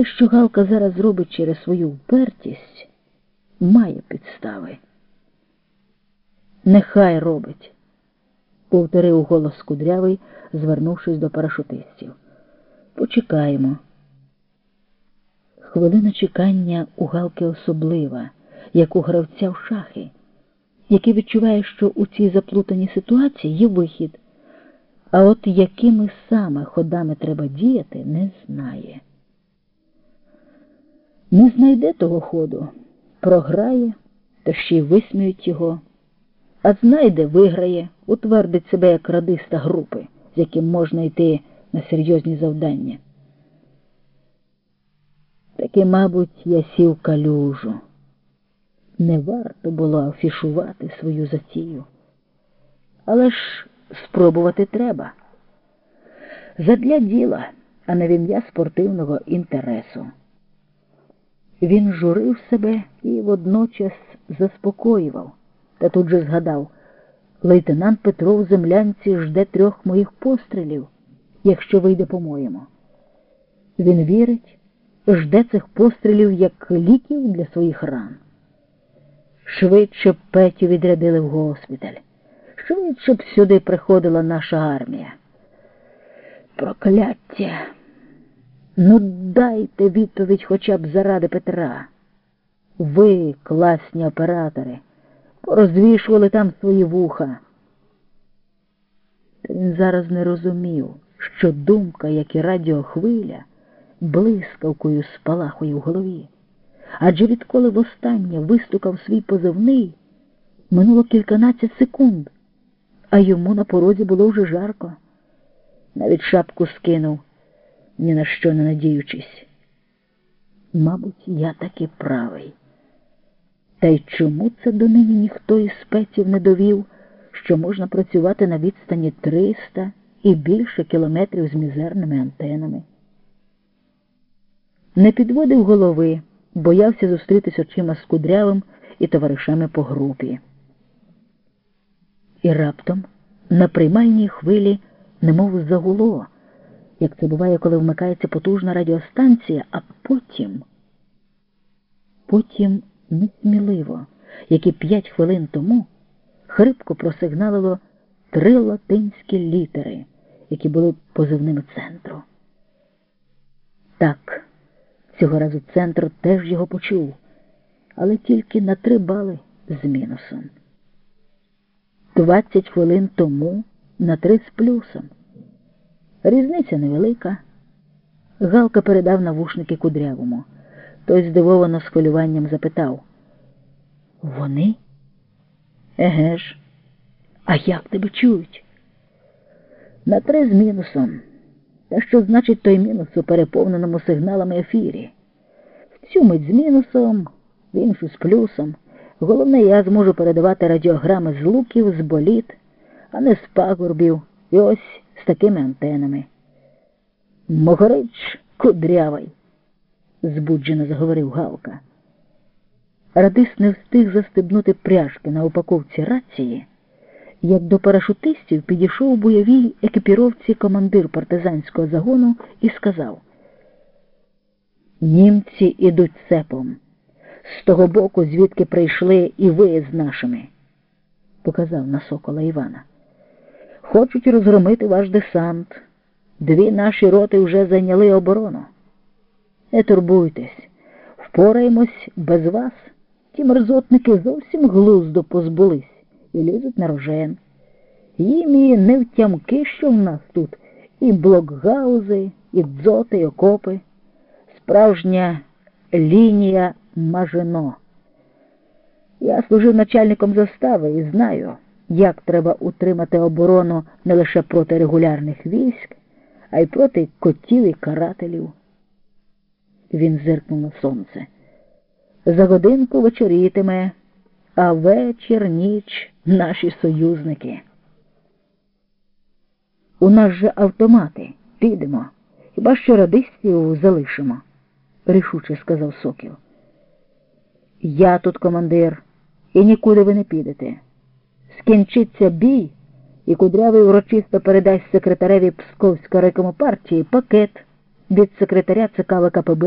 Те, що Галка зараз робить через свою впертість, має підстави. Нехай робить, повторив голос кудрявий, звернувшись до парашутистів. Почекаємо. Хвилина чекання у Галки особлива, як у гравця в шахи, який відчуває, що у цій заплутаній ситуації є вихід, а от якими саме ходами треба діяти, не знає. Не знайде того ходу, програє, та ще й висміють його, а знайде, виграє, утвердить себе як радиста групи, з яким можна йти на серйозні завдання. Таки, мабуть, я сів калюжу. Не варто було афішувати свою затію. Але ж спробувати треба. Задля діла, а не в ім'я спортивного інтересу. Він журив себе і водночас заспокоював, та тут же згадав лейтенант Петро в землянці жде трьох моїх пострілів, якщо вийде по-моєму. Він вірить, жде цих пострілів як ліків для своїх ран. Швидше б Петю відрядили в госпіталь, швидше б сюди приходила наша армія. Прокляття! Ну, дайте відповідь хоча б заради Петра. Ви, класні оператори, порозвішували там свої вуха. Та він зараз не розумів, що думка, як і радіохвиля, блискавкою спалахує в голові. Адже відколи востаннє вистукав свій позивний, минуло кільканадцять секунд, а йому на порозі було вже жарко. Навіть шапку скинув ні на що не надіючись. Мабуть, я таки правий. Та й чому це до нині ніхто із спеців не довів, що можна працювати на відстані 300 і більше кілометрів з мізерними антенами? Не підводив голови, боявся зустрітись очима з кудрявим і товаришами по групі. І раптом на приймальній хвилі немов загуло як це буває, коли вмикається потужна радіостанція, а потім, потім несміливо, як і п'ять хвилин тому, хрипко просигналило три латинські літери, які були позивними центру. Так, цього разу центр теж його почув, але тільки на три бали з мінусом. Двадцять хвилин тому на три з плюсом. Різниця невелика. Галка передав навушники кудрявому. Той здивовано з хвилюванням запитав. Вони? Еге ж, а як тебе чують? На три з мінусом. Та що значить той мінус у переповненому сигналами ефірі? В цю мить з мінусом, в іншу з плюсом. Головне, я зможу передавати радіограми з луків, з боліт, а не з пагорбів. І ось з такими антенами. Могорич кудрявий, збуджено заговорив Галка. Радист не встиг застебнути пряжки на упаковці рації, як до парашутистів підійшов бойовій екіпіровці командир партизанського загону і сказав: Німці ідуть цепом. З того боку, звідки прийшли і ви з нашими, показав на сокола Івана. Хочуть розгромити ваш десант. Дві наші роти вже зайняли оборону. Не турбуйтесь, впораємось без вас. Ті мерзотники зовсім глуздо позбулись і лізуть на рожен. Їм і не втямки, що в нас тут і блокгаузи, і дзоти, і окопи, справжня лінія мажино. Я служив начальником застави і знаю як треба утримати оборону не лише проти регулярних військ, а й проти котів і карателів. Він зиркнув на сонце. За годинку вечорітиме, а вечір ніч наші союзники. У нас же автомати. Підемо. Хіба що радистів залишимо, рішуче сказав Сокіл. Я тут командир, і нікуди ви не підете скінчиться бій, і кудрявий урочисто передасть секретареві Псковської райкому партії пакет. Від секретаря ЦК ВКПБ